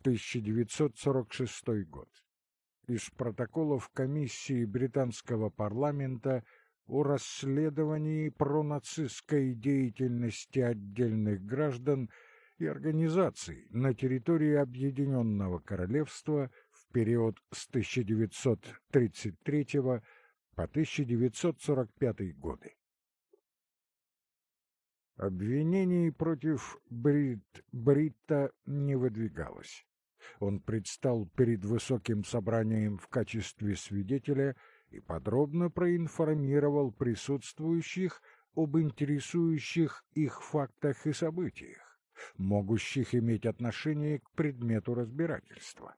1946 год. Из протоколов комиссии британского парламента о расследовании пронацистской деятельности отдельных граждан и организаций на территории Объединенного Королевства в период с 1933 по 1945 годы. Обвинений против Брит Бритта не выдвигалось. Он предстал перед высоким собранием в качестве свидетеля и подробно проинформировал присутствующих об интересующих их фактах и событиях, могущих иметь отношение к предмету разбирательства.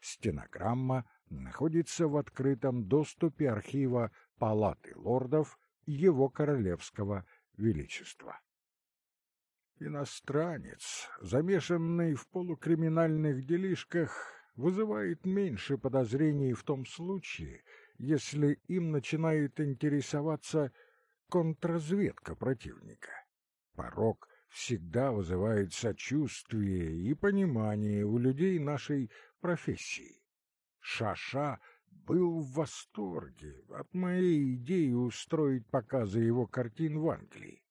Стенограмма находится в открытом доступе архива Палаты лордов Его Королевского Величества. Иностранец, замешанный в полукриминальных делишках, вызывает меньше подозрений в том случае, если им начинает интересоваться контрразведка противника. Порог всегда вызывает сочувствие и понимание у людей нашей профессии. Шаша был в восторге от моей идеи устроить показы его картин в Англии.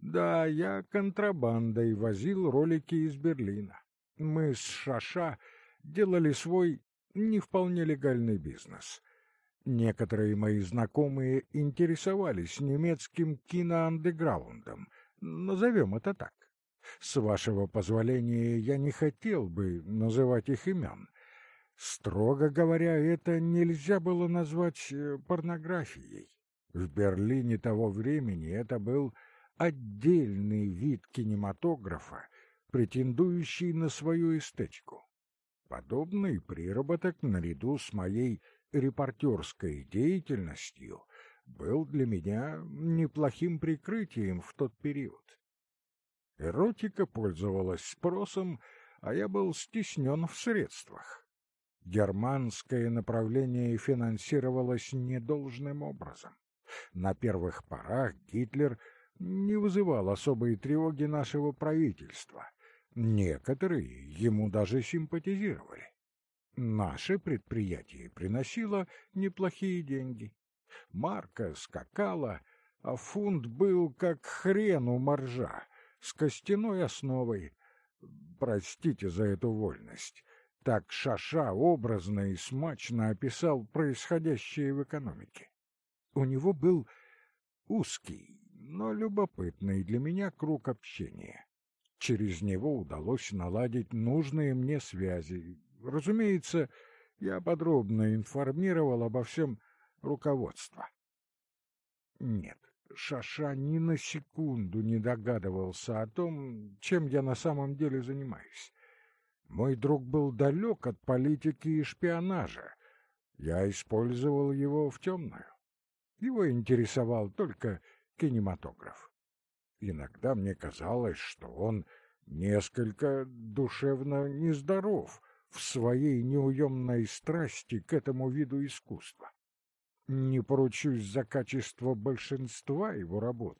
Да, я контрабандой возил ролики из Берлина. Мы с Шаша делали свой не вполне легальный бизнес. Некоторые мои знакомые интересовались немецким киноандеграундом, назовем это так. С вашего позволения я не хотел бы называть их имен. Строго говоря, это нельзя было назвать э, порнографией. В Берлине того времени это был отдельный вид кинематографа, претендующий на свою эстетику. Подобный приработок наряду с моей репортерской деятельностью был для меня неплохим прикрытием в тот период. Эротика пользовалась спросом, а я был стеснен в средствах. Германское направление финансировалось недолжным образом. На первых порах Гитлер не вызывал особой тревоги нашего правительства. Некоторые ему даже симпатизировали. Наше предприятие приносило неплохие деньги. Марка скакала, а фунт был как хрен у моржа, с костяной основой. Простите за эту вольность. Так Шаша образно и смачно описал происходящее в экономике. У него был узкий, но любопытный для меня круг общения. Через него удалось наладить нужные мне связи. Разумеется, я подробно информировал обо всем руководство. Нет, Шаша ни на секунду не догадывался о том, чем я на самом деле занимаюсь. Мой друг был далек от политики и шпионажа. Я использовал его в темную. Его интересовал только кинематограф. Иногда мне казалось, что он несколько душевно нездоров в своей неуемной страсти к этому виду искусства. Не поручусь за качество большинства его работ,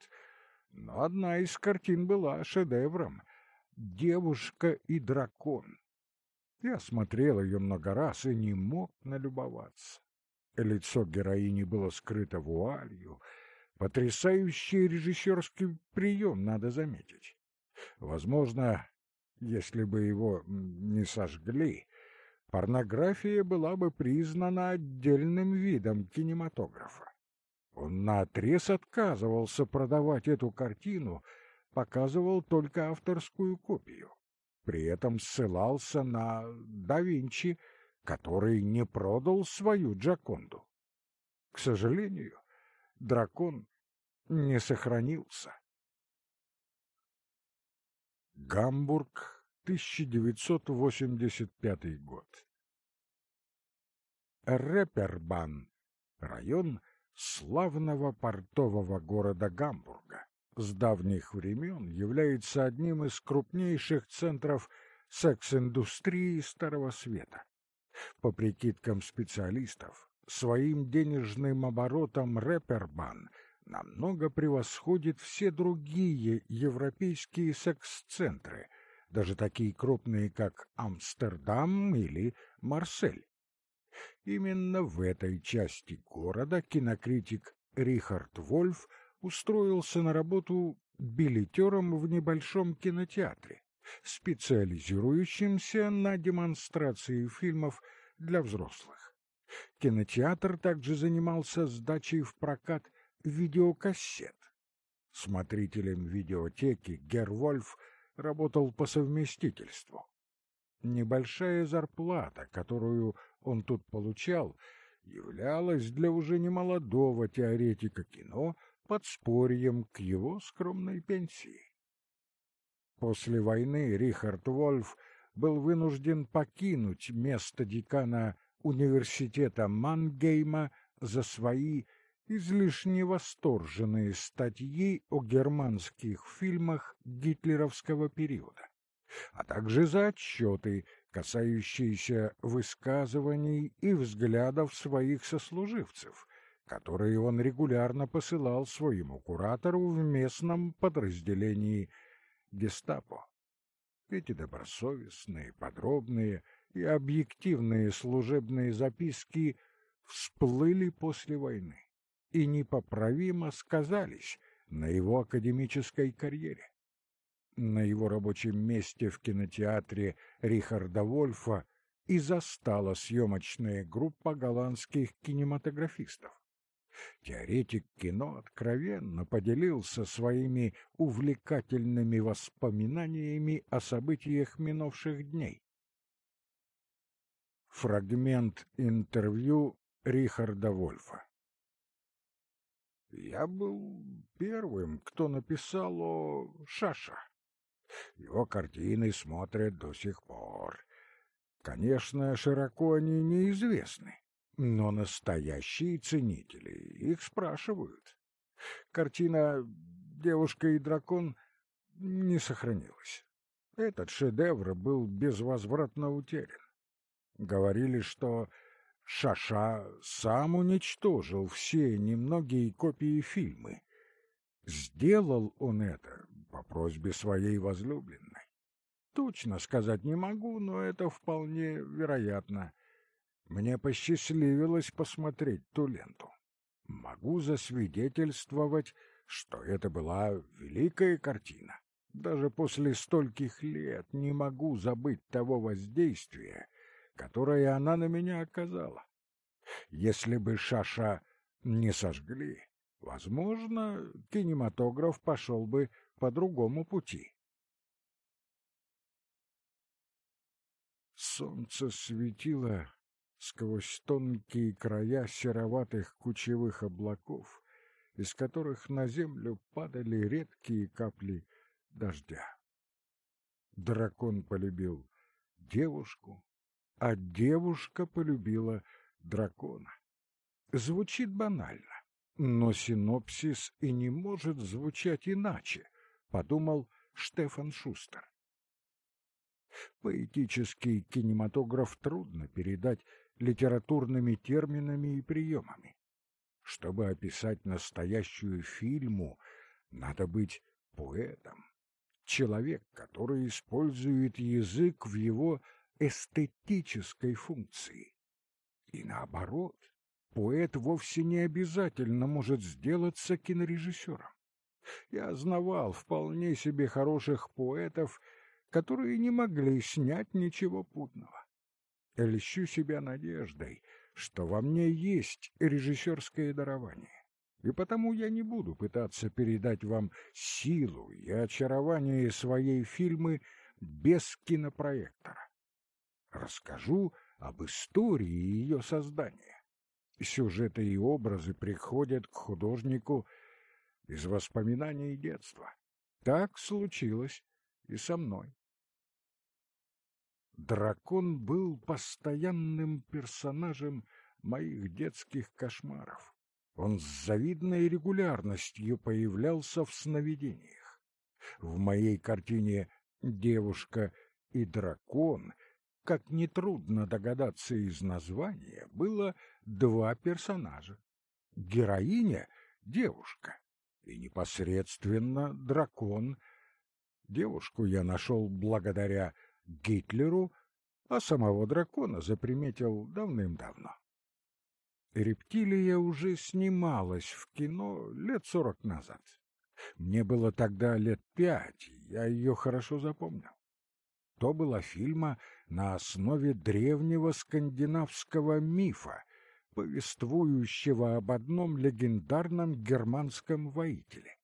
но одна из картин была шедевром «Девушка и дракон». Я смотрел ее много раз и не мог налюбоваться. Лицо героини было скрыто вуалью, Потрясающий режиссерский прием, надо заметить. Возможно, если бы его не сожгли, порнография была бы признана отдельным видом кинематографа. Он наотрез отказывался продавать эту картину, показывал только авторскую копию. При этом ссылался на да Винчи, который не продал свою Джаконду. К сожалению, дракон не сохранился. Гамбург, 1985 год. Репербан, район славного портового города Гамбурга, с давних времен является одним из крупнейших центров секс-индустрии Старого Света. По прикидкам специалистов, своим денежным оборотом Репербан – намного превосходит все другие европейские секс-центры, даже такие крупные, как Амстердам или Марсель. Именно в этой части города кинокритик Рихард Вольф устроился на работу билетером в небольшом кинотеатре, специализирующимся на демонстрации фильмов для взрослых. Кинотеатр также занимался сдачей в прокат видеокассет. Смотрителем видеотеки Гервольф работал по совместительству. Небольшая зарплата, которую он тут получал, являлась для уже немолодого теоретика кино подспорьем к его скромной пенсии. После войны Рихард Вольф был вынужден покинуть место декана университета Мангейма за свои излишне восторженные статьи о германских фильмах гитлеровского периода, а также за отчеты, касающиеся высказываний и взглядов своих сослуживцев, которые он регулярно посылал своему куратору в местном подразделении гестапо. Эти добросовестные, подробные и объективные служебные записки всплыли после войны и непоправимо сказались на его академической карьере. На его рабочем месте в кинотеатре Рихарда Вольфа и застала съемочная группа голландских кинематографистов. Теоретик кино откровенно поделился своими увлекательными воспоминаниями о событиях минувших дней. Фрагмент интервью Рихарда Вольфа я был первым, кто написал о Шаша. Его картины смотрят до сих пор. Конечно, широко они неизвестны, но настоящие ценители их спрашивают. Картина «Девушка и дракон» не сохранилась. Этот шедевр был безвозвратно утерян. Говорили, что Шаша сам уничтожил все немногие копии фильмы. Сделал он это по просьбе своей возлюбленной. Точно сказать не могу, но это вполне вероятно. Мне посчастливилось посмотреть ту ленту. Могу засвидетельствовать, что это была великая картина. Даже после стольких лет не могу забыть того воздействия, которое она на меня оказала. Если бы Шаша не сожгли, возможно, кинематограф пошел бы по другому пути. Солнце светило сквозь тонкие края сероватых кучевых облаков, из которых на землю падали редкие капли дождя. Дракон полюбил девушку, а девушка полюбила дракона. Звучит банально, но синопсис и не может звучать иначе, подумал Штефан Шустер. Поэтический кинематограф трудно передать литературными терминами и приемами. Чтобы описать настоящую фильму, надо быть поэтом. Человек, который использует язык в его эстетической функции. И наоборот, поэт вовсе не обязательно может сделаться кинорежиссером. Я знавал вполне себе хороших поэтов, которые не могли снять ничего путного. Льщу себя надеждой, что во мне есть режиссерское дарование, и потому я не буду пытаться передать вам силу и очарование своей фильмы без кинопроектора расскажу об истории ее создания. Сюжеты и образы приходят к художнику из воспоминаний детства. Так случилось и со мной. Дракон был постоянным персонажем моих детских кошмаров. Он с завидной регулярностью появлялся в сновидениях. В моей картине «Девушка и дракон» как нетрудно догадаться из названия, было два персонажа. Героиня — девушка, и непосредственно дракон Девушку я нашел благодаря Гитлеру, а самого дракона заприметил давным-давно. «Рептилия» уже снималась в кино лет сорок назад. Мне было тогда лет пять, я ее хорошо запомнил. То была фильма на основе древнего скандинавского мифа, повествующего об одном легендарном германском воителе.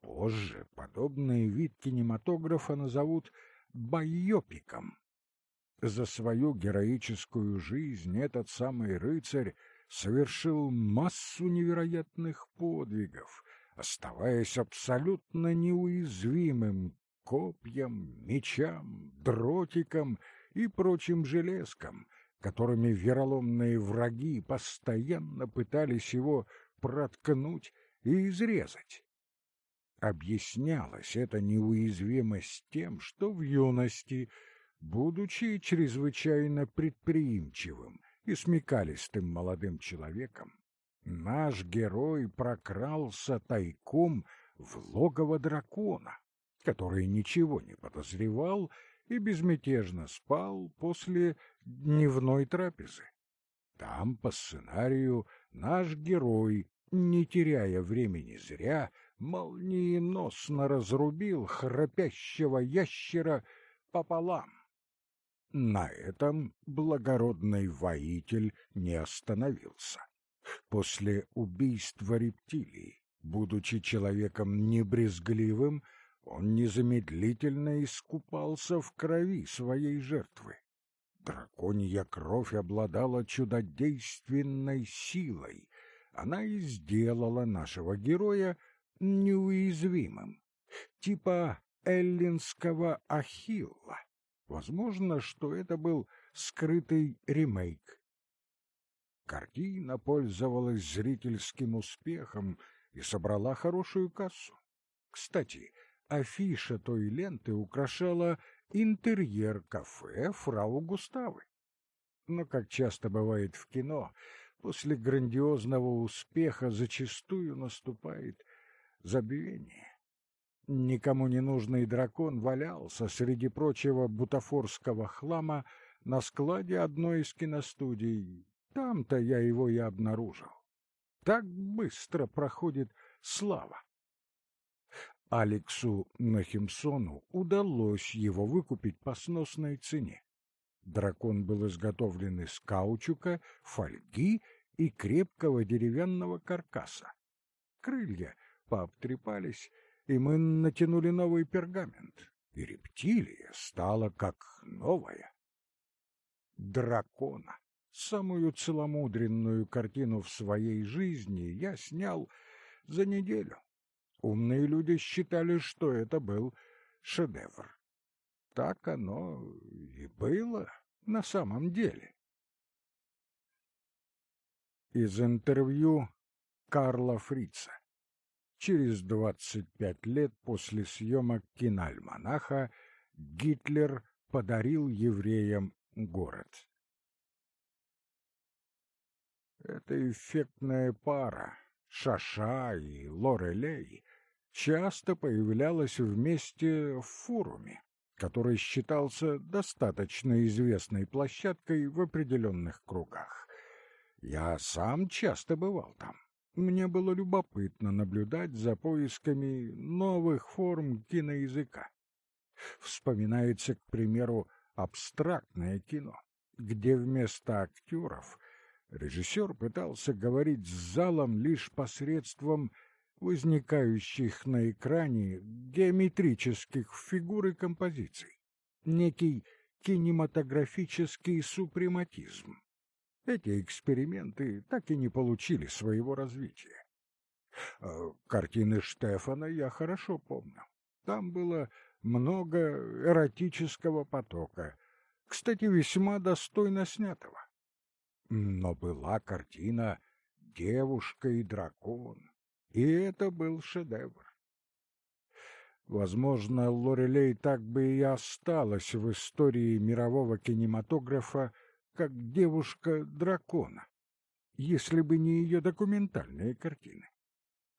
Позже подобный вид кинематографа назовут байопиком. За свою героическую жизнь этот самый рыцарь совершил массу невероятных подвигов, оставаясь абсолютно неуязвимым копьям, мечам, дротикам и прочим железкам, которыми вероломные враги постоянно пытались его проткнуть и изрезать. Объяснялась эта неуязвимость тем, что в юности, будучи чрезвычайно предприимчивым и смекалистым молодым человеком, наш герой прокрался тайком в логово дракона, который ничего не подозревал и безмятежно спал после дневной трапезы. Там, по сценарию, наш герой, не теряя времени зря, молниеносно разрубил храпящего ящера пополам. На этом благородный воитель не остановился. После убийства рептилий, будучи человеком небрезгливым, он незамедлительно искупался в крови своей жертвы. Драконья кровь обладала чудодейственной силой. Она и сделала нашего героя неуязвимым, типа эллинского Ахилла. Возможно, что это был скрытый ремейк. Картина пользовалась зрительским успехом и собрала хорошую кассу. Кстати, афиша той ленты украшала интерьер кафе фрау Густавы. Но, как часто бывает в кино, после грандиозного успеха зачастую наступает забвение. Никому не нужный дракон валялся среди прочего бутафорского хлама на складе одной из киностудий. Там-то я его и обнаружил. Так быстро проходит слава. Алексу Нахимсону удалось его выкупить по сносной цене. Дракон был изготовлен из каучука, фольги и крепкого деревянного каркаса. Крылья пообтрепались, и мы натянули новый пергамент, и рептилия стала как новая. Дракона, самую целомудренную картину в своей жизни, я снял за неделю. Умные люди считали, что это был шедевр. Так оно и было на самом деле. Из интервью Карла Фрица. Через 25 лет после съемок киноальманаха Гитлер подарил евреям город. Эта эффектная пара, Шаша и Лорелей, часто появлялась вместе в форуме, который считался достаточно известной площадкой в определенных кругах. Я сам часто бывал там. Мне было любопытно наблюдать за поисками новых форм киноязыка. Вспоминается, к примеру, абстрактное кино, где вместо актеров режиссер пытался говорить с залом лишь посредством возникающих на экране геометрических фигур и композиций. Некий кинематографический супрематизм. Эти эксперименты так и не получили своего развития. А картины Штефана я хорошо помню. Там было много эротического потока, кстати, весьма достойно снятого. Но была картина «Девушка и дракон», и это был шедевр. Возможно, Лорелей так бы и осталась в истории мирового кинематографа как девушка-дракона, если бы не ее документальные картины.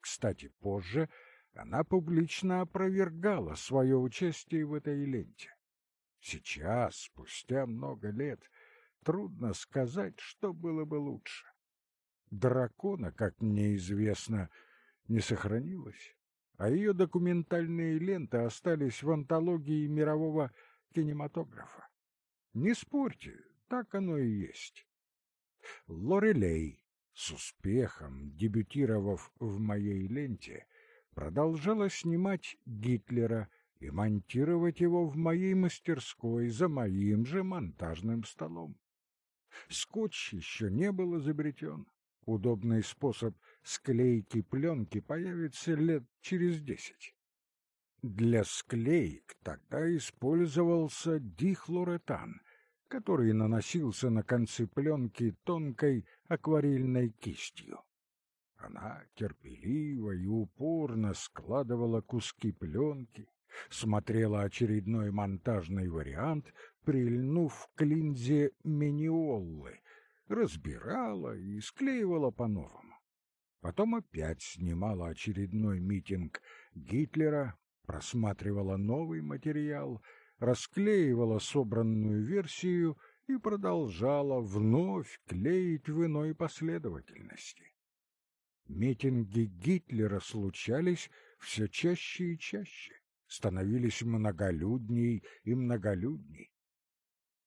Кстати, позже она публично опровергала свое участие в этой ленте. Сейчас, спустя много лет, трудно сказать, что было бы лучше. Дракона, как мне известно, не сохранилось, а ее документальные ленты остались в антологии мирового кинематографа. Не спорьте, так оно и есть. Лорелей, с успехом дебютировав в моей ленте, продолжала снимать Гитлера и монтировать его в моей мастерской за моим же монтажным столом. Скотч еще не был изобретен. Удобный способ склейки пленки появится лет через десять. Для склеек тогда использовался дихлоретан, который наносился на концы пленки тонкой акварельной кистью. Она терпеливо и упорно складывала куски пленки, смотрела очередной монтажный вариант, прильнув к линзе Мениоллы, разбирала и склеивала по-новому. Потом опять снимала очередной митинг Гитлера, просматривала новый материал, расклеивала собранную версию и продолжала вновь клеить в иной последовательности. Митинги Гитлера случались все чаще и чаще, становились многолюдней и многолюдней.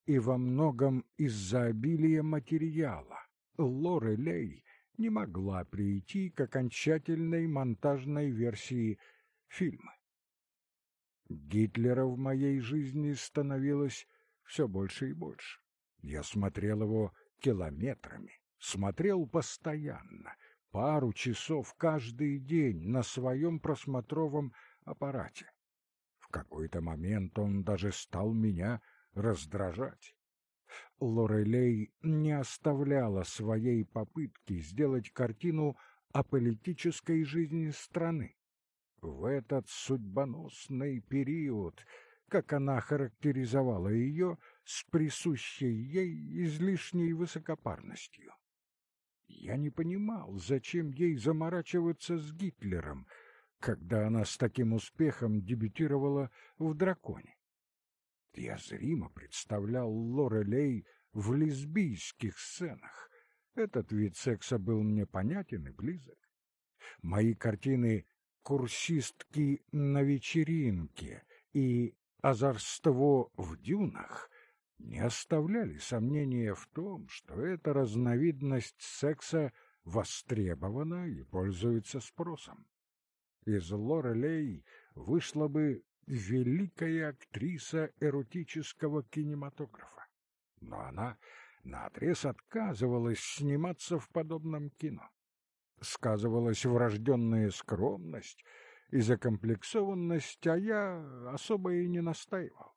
И во многом из-за обилия материала Лорелей не могла прийти к окончательной монтажной версии фильма. Гитлера в моей жизни становилось все больше и больше. Я смотрел его километрами, смотрел постоянно, пару часов каждый день на своем просмотровом аппарате. В какой-то момент он даже стал меня раздражать. Лорелей не оставляла своей попытки сделать картину о политической жизни страны. В этот судьбоносный период, как она характеризовала ее, с присущей ей излишней высокопарностью. Я не понимал, зачем ей заморачиваться с Гитлером, когда она с таким успехом дебютировала в «Драконе». Я зримо представлял Лорелей в лесбийских сценах. Этот вид секса был мне понятен и близок. Мои картины «Курсистки на вечеринке» и «Озорство в дюнах» не оставляли сомнения в том, что эта разновидность секса востребована и пользуется спросом. Из Лорелей вышла бы великая актриса эротического кинематографа. Но она наотрез отказывалась сниматься в подобном кино. Сказывалась врожденная скромность и закомплексованность, а я особо и не настаивал.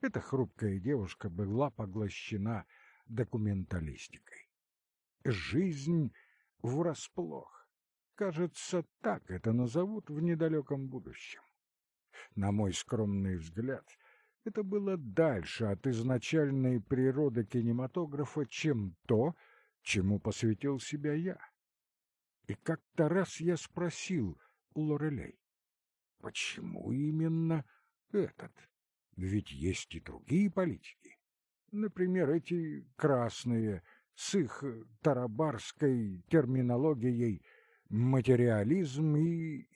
Эта хрупкая девушка была поглощена документалистикой. Жизнь врасплох. Кажется, так это назовут в недалеком будущем. На мой скромный взгляд, это было дальше от изначальной природы кинематографа, чем то, чему посвятил себя я. И как-то раз я спросил у Лорелей, почему именно этот? Ведь есть и другие политики. Например, эти красные, с их тарабарской терминологией материализм и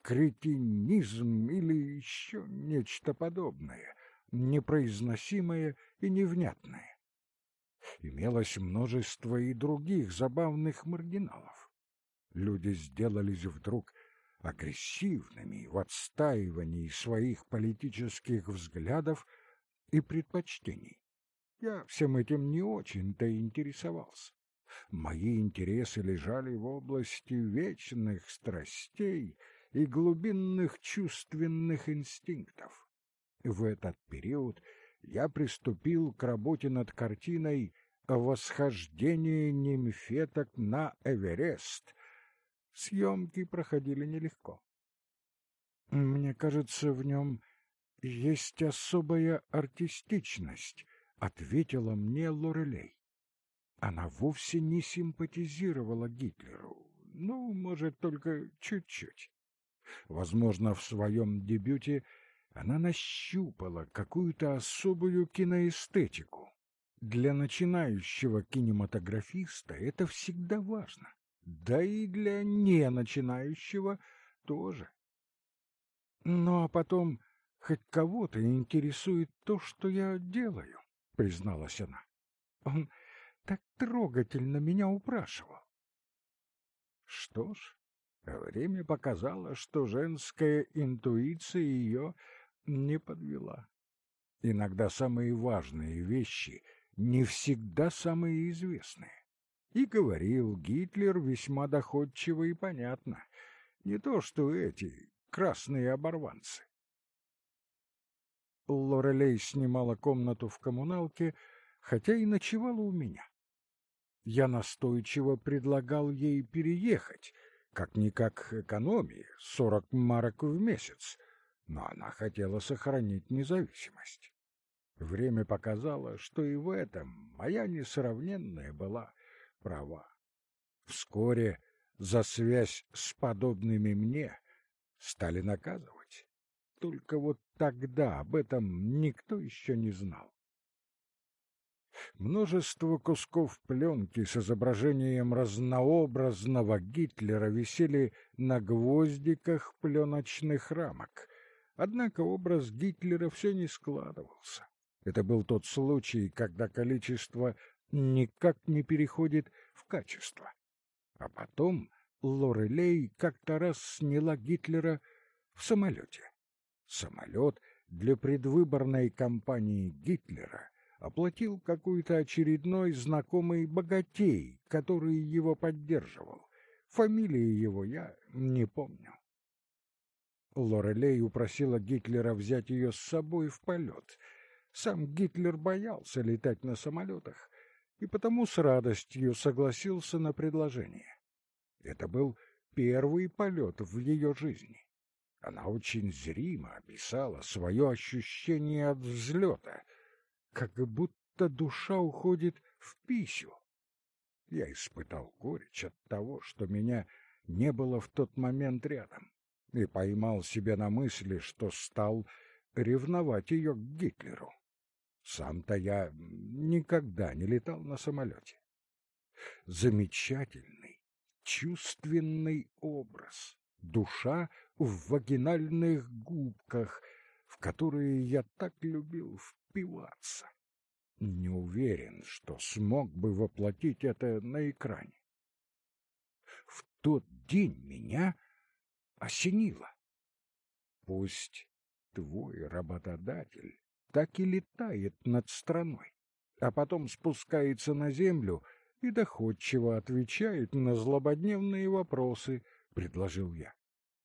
империокретинизм или еще нечто подобное, непроизносимое и невнятное. Имелось множество и других забавных маргиналов. Люди сделались вдруг агрессивными в отстаивании своих политических взглядов и предпочтений. Я всем этим не очень-то интересовался. Мои интересы лежали в области вечных страстей и глубинных чувственных инстинктов. В этот период я приступил к работе над картиной «Восхождение нимфеток на Эверест», Съемки проходили нелегко. Мне кажется, в нем есть особая артистичность, ответила мне Лорелей. Она вовсе не симпатизировала Гитлеру, ну, может, только чуть-чуть. Возможно, в своем дебюте она нащупала какую-то особую киноэстетику. Для начинающего кинематографиста это всегда важно, да и для неначинающего тоже. Ну а потом хоть кого-то интересует то, что я делаю, призналась она. Он так трогательно меня упрашивал. Что ж, время показало, что женская интуиция ее не подвела. Иногда самые важные вещи не всегда самые известные. И говорил Гитлер весьма доходчиво и понятно. Не то что эти красные оборванцы. Лорелей снимала комнату в коммуналке, хотя и ночевала у меня. Я настойчиво предлагал ей переехать, как-никак экономии, сорок марок в месяц, но она хотела сохранить независимость. Время показало, что и в этом моя несравненная была права. Вскоре за связь с подобными мне стали наказывать. Только вот тогда об этом никто еще не знал. Множество кусков пленки с изображением разнообразного Гитлера висели на гвоздиках пленочных рамок. Однако образ Гитлера все не складывался. Это был тот случай, когда количество никак не переходит в качество. А потом Лорелей как-то раз сняла Гитлера в самолете. Самолет для предвыборной кампании Гитлера оплатил какой-то очередной знакомый богатей, который его поддерживал. Фамилии его я не помню. Лорелей упросила Гитлера взять ее с собой в полет. Сам Гитлер боялся летать на самолетах, и потому с радостью согласился на предложение. Это был первый полет в ее жизни. Она очень зримо описала свое ощущение от взлета — как будто душа уходит в пищу. Я испытал горечь от того, что меня не было в тот момент рядом, и поймал себя на мысли, что стал ревновать ее к Гитлеру. Сам-то я никогда не летал на самолете. Замечательный, чувственный образ, душа в вагинальных губках, в которые я так любил впиваться. Не уверен, что смог бы воплотить это на экране. В тот день меня осенило. Пусть твой работодатель так и летает над страной, а потом спускается на землю и доходчиво отвечает на злободневные вопросы, — предложил я.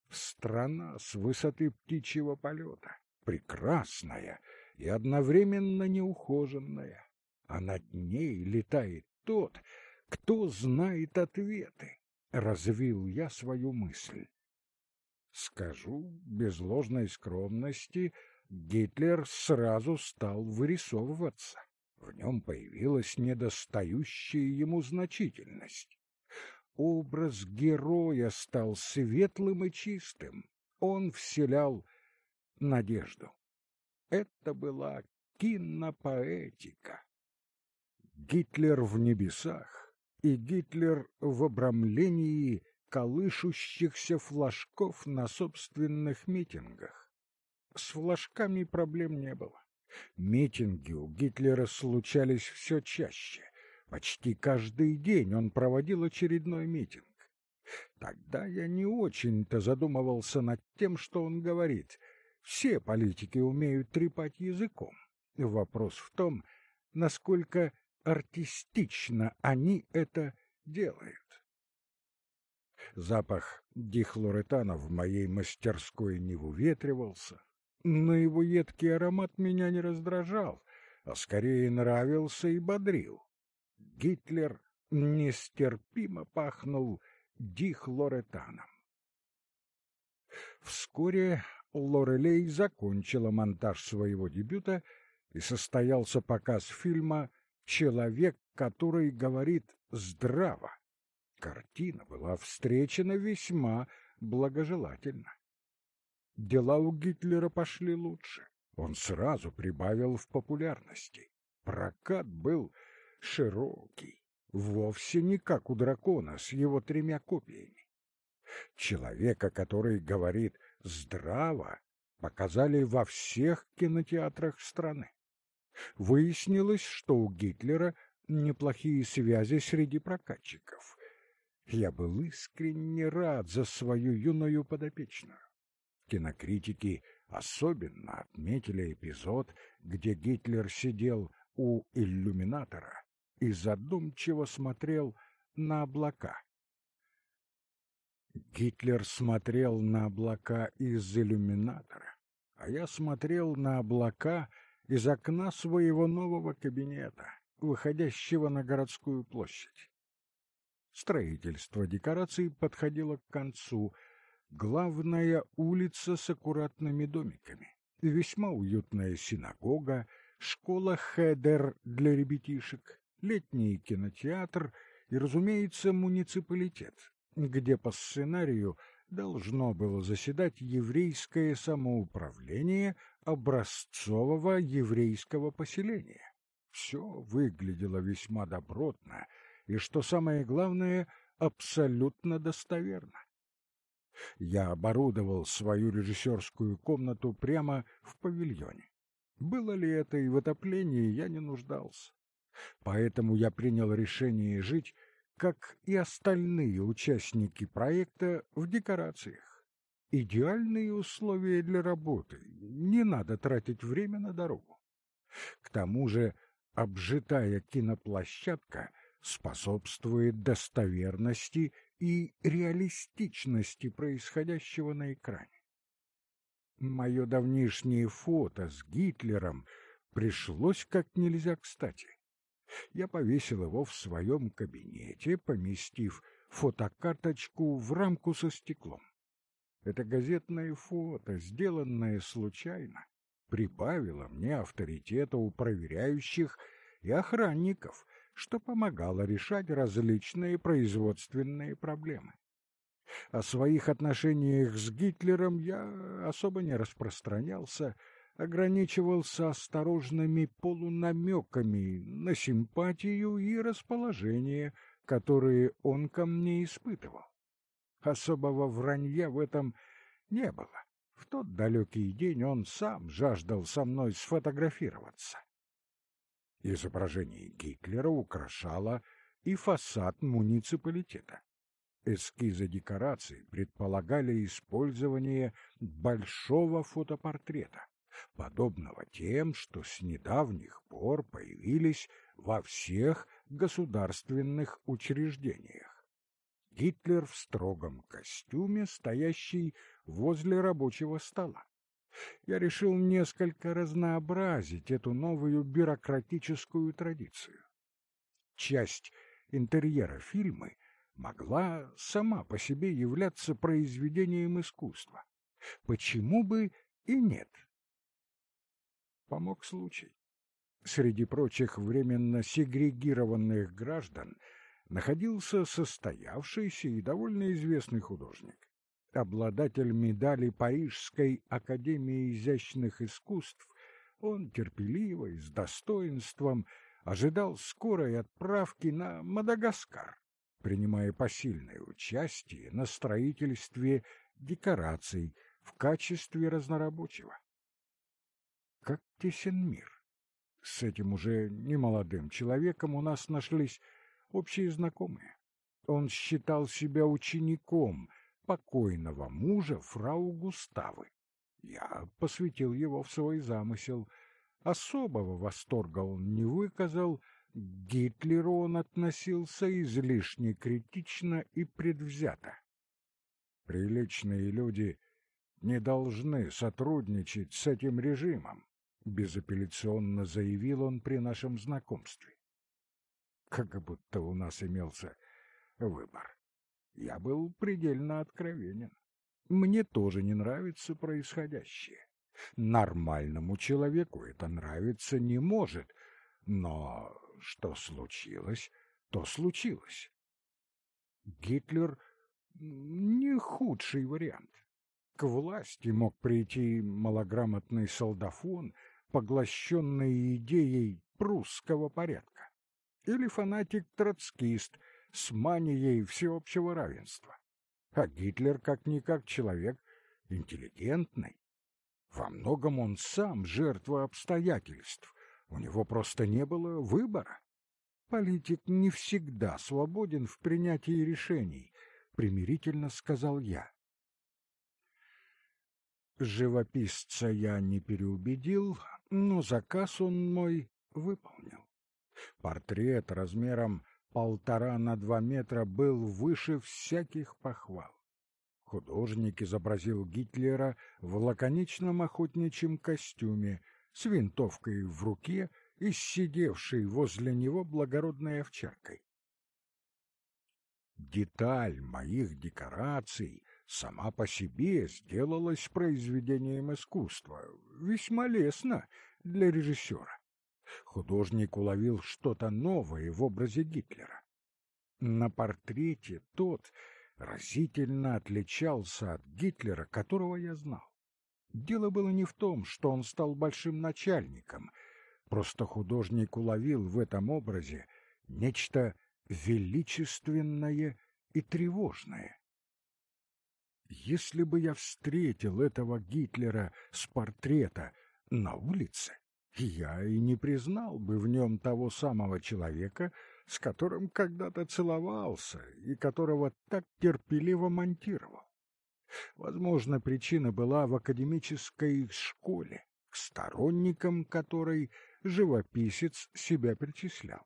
Страна с высоты птичьего полета, прекрасная и одновременно неухоженная, а над ней летает тот, кто знает ответы. Развил я свою мысль. Скажу без ложной скромности, Гитлер сразу стал вырисовываться. В нем появилась недостающая ему значительность. Образ героя стал светлым и чистым. Он вселял надежду. Это была кинопоэтика. Гитлер в небесах и Гитлер в обрамлении колышущихся флажков на собственных митингах. С флажками проблем не было. Митинги у Гитлера случались все чаще. Почти каждый день он проводил очередной митинг. Тогда я не очень-то задумывался над тем, что он говорит — все политики умеют трепать языком. Вопрос в том, насколько артистично они это делают. Запах дихлоретана в моей мастерской не выветривался, но его едкий аромат меня не раздражал, а скорее нравился и бодрил. Гитлер нестерпимо пахнул дихлоретаном. Вскоре Лорелей закончила монтаж своего дебюта, и состоялся показ фильма «Человек, который говорит здраво». Картина была встречена весьма благожелательно. Дела у Гитлера пошли лучше. Он сразу прибавил в популярности. Прокат был широкий, вовсе не как у дракона с его тремя копиями. Человека, который говорит «здраво», показали во всех кинотеатрах страны. Выяснилось, что у Гитлера неплохие связи среди прокатчиков. Я был искренне рад за свою юную подопечную. Кинокритики особенно отметили эпизод, где Гитлер сидел у иллюминатора и задумчиво смотрел на облака. Гитлер смотрел на облака из иллюминатора, а я смотрел на облака из окна своего нового кабинета, выходящего на городскую площадь. Строительство декораций подходило к концу. Главная улица с аккуратными домиками, весьма уютная синагога, школа Хедер для ребятишек, летний кинотеатр и, разумеется, муниципалитет, где по сценарию должно было заседать еврейское самоуправление образцового еврейского поселения. Все выглядело весьма добротно и, что самое главное, абсолютно достоверно. Я оборудовал свою режиссерскую комнату прямо в павильоне. Было ли это и в отоплении, я не нуждался. Поэтому я принял решение жить, как и остальные участники проекта, в декорациях. Идеальные условия для работы, не надо тратить время на дорогу. К тому же обжитая киноплощадка способствует достоверности и реалистичности происходящего на экране. Мое давнишнее фото с Гитлером пришлось как нельзя кстати. Я повесил его в своем кабинете, поместив фотокарточку в рамку со стеклом. Это газетное фото, сделанное случайно, прибавило мне авторитета у проверяющих и охранников, что помогало решать различные производственные проблемы. О своих отношениях с Гитлером я особо не распространялся, ограничивался осторожными полунамеками на симпатию и расположение, которые он ко мне испытывал. Особого вранья в этом не было. В тот далекий день он сам жаждал со мной сфотографироваться. Изображение Гитлера украшало и фасад муниципалитета. Эскизы декораций предполагали использование большого фотопортрета, подобного тем, что с недавних пор появились во всех государственных учреждениях. Гитлер в строгом костюме, стоящий возле рабочего стола. Я решил несколько разнообразить эту новую бюрократическую традицию. Часть интерьера фильма могла сама по себе являться произведением искусства. Почему бы и нет? Помог случай. Среди прочих временно сегрегированных граждан находился состоявшийся и довольно известный художник, обладатель медали Парижской академии изящных искусств, он терпеливо и с достоинством ожидал скорой отправки на Мадагаскар, принимая посильное участие на строительстве декораций в качестве разнорабочего. Как тесен мир! С этим уже немолодым человеком у нас нашлись общие знакомые. Он считал себя учеником покойного мужа фрау Густавы. Я посвятил его в свой замысел. Особого восторга он не выказал, к Гитлеру он относился излишне критично и предвзято. Приличные люди не должны сотрудничать с этим режимом, безапелляционно заявил он при нашем знакомстве. Как будто у нас имелся выбор. Я был предельно откровенен. Мне тоже не нравится происходящее. Нормальному человеку это нравиться не может, но что случилось, то случилось. Гитлер — не худший вариант. к власти мог прийти малограмотный солдафон, поглощенный идеей прусского порядка, или фанатик-троцкист с манией всеобщего равенства. А Гитлер как-никак человек интеллигентный. Во многом он сам жертва обстоятельств, у него просто не было выбора. Политик не всегда свободен в принятии решений, примирительно сказал я. Живописца я не переубедил, но заказ он мой выполнил. Портрет размером полтора на два метра был выше всяких похвал. Художник изобразил Гитлера в лаконичном охотничьем костюме с винтовкой в руке и сидевшей возле него благородной овчаркой. Деталь моих декораций сама по себе сделалась произведением искусства, весьма лестно для режиссера. Художник уловил что-то новое в образе Гитлера. На портрете тот разительно отличался от Гитлера, которого я знал. Дело было не в том, что он стал большим начальником, просто художник уловил в этом образе нечто величественное и тревожное. Если бы я встретил этого Гитлера с портрета на улице, я и не признал бы в нем того самого человека, с которым когда-то целовался и которого так терпеливо монтировал. Возможно, причина была в академической школе, к сторонникам которой живописец себя причислял.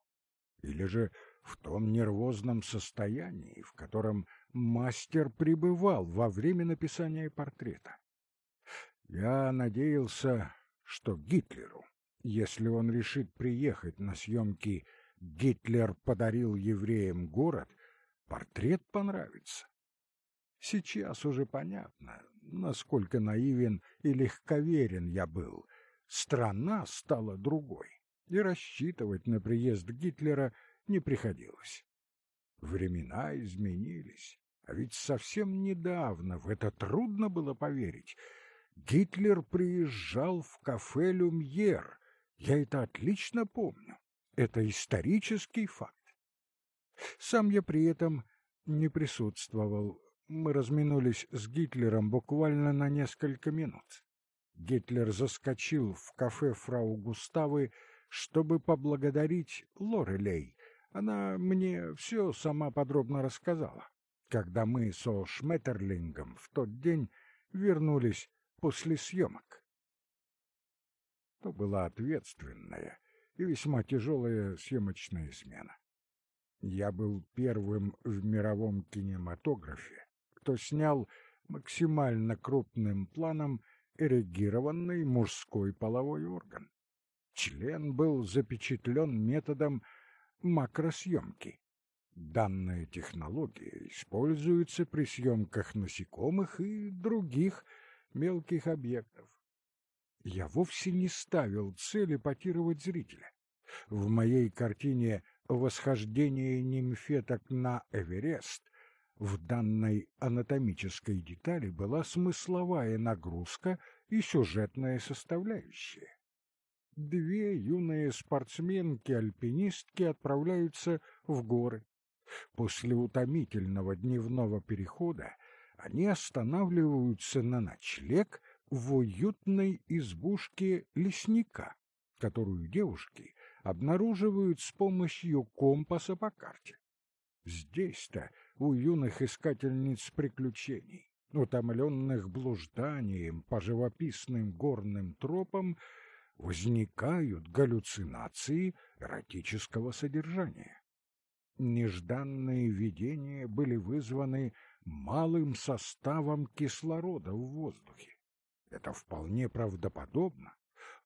Или же в том нервозном состоянии, в котором мастер пребывал во время написания портрета. Я надеялся, что Гитлеру, если он решит приехать на съемки «Гитлер подарил евреям город», портрет понравится. Сейчас уже понятно, насколько наивен и легковерен я был. Страна стала другой, и рассчитывать на приезд Гитлера не приходилось. Времена изменились, а ведь совсем недавно, в это трудно было поверить, Гитлер приезжал в кафе «Люмьер». Я это отлично помню. Это исторический факт. Сам я при этом не присутствовал. Мы разминулись с Гитлером буквально на несколько минут. Гитлер заскочил в кафе фрау Густавы, чтобы поблагодарить Лорелей, она мне все сама подробно рассказала, когда мы со Шметерлингом в тот день вернулись после съемок. То была ответственная и весьма тяжелая съемочная смена. Я был первым в мировом кинематографе, кто снял максимально крупным планом эрегированный мужской половой орган. Член был запечатлен методом макросъемки. Данная технология используется при съемках насекомых и других мелких объектов. Я вовсе не ставил цели потировать зрителя. В моей картине «Восхождение нимфеток на Эверест» в данной анатомической детали была смысловая нагрузка и сюжетная составляющая две юные спортсменки-альпинистки отправляются в горы. После утомительного дневного перехода они останавливаются на ночлег в уютной избушке лесника, которую девушки обнаруживают с помощью компаса по карте. Здесь-то у юных искательниц приключений, утомленных блужданием по живописным горным тропам, возникают галлюцинации эротического содержания. Нежданные видения были вызваны малым составом кислорода в воздухе. Это вполне правдоподобно.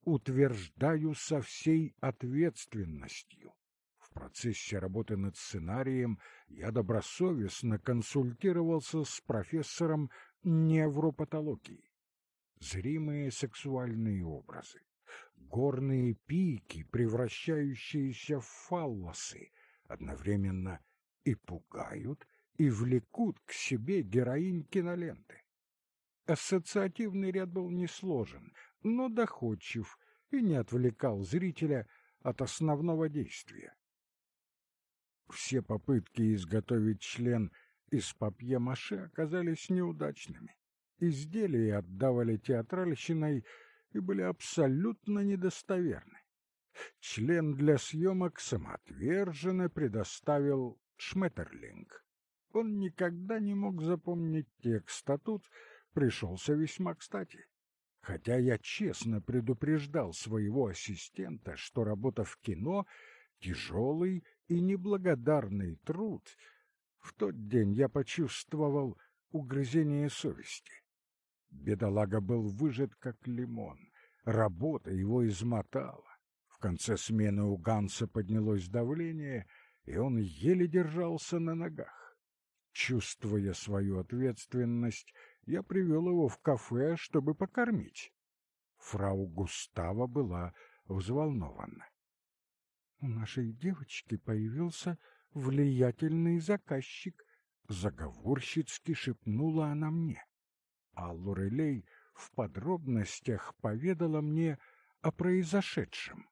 Утверждаю со всей ответственностью. В процессе работы над сценарием я добросовестно консультировался с профессором невропатологии. Зримые сексуальные образы, горные пики, превращающиеся в фаллосы, одновременно и пугают, и влекут к себе героинь киноленты. Ассоциативный ряд был несложен, но доходчив и не отвлекал зрителя от основного действия. Все попытки изготовить член из папье-маше оказались неудачными. Изделия отдавали театральщиной и были абсолютно недостоверны. Член для съемок самоотверженно предоставил Шметерлинг. Он никогда не мог запомнить текст, а тут пришелся весьма кстати. Хотя я честно предупреждал своего ассистента, что работа в кино — тяжелый и неблагодарный труд, в тот день я почувствовал угрызение совести. Бедолага был выжат, как лимон. Работа его измотала. Конце смены у Ганса поднялось давление, и он еле держался на ногах. Чувствуя свою ответственность, я привел его в кафе, чтобы покормить. Фрау Густава была взволнована. — У нашей девочки появился влиятельный заказчик, — заговорщицки шепнула она мне. А Лорелей в подробностях поведала мне о произошедшем.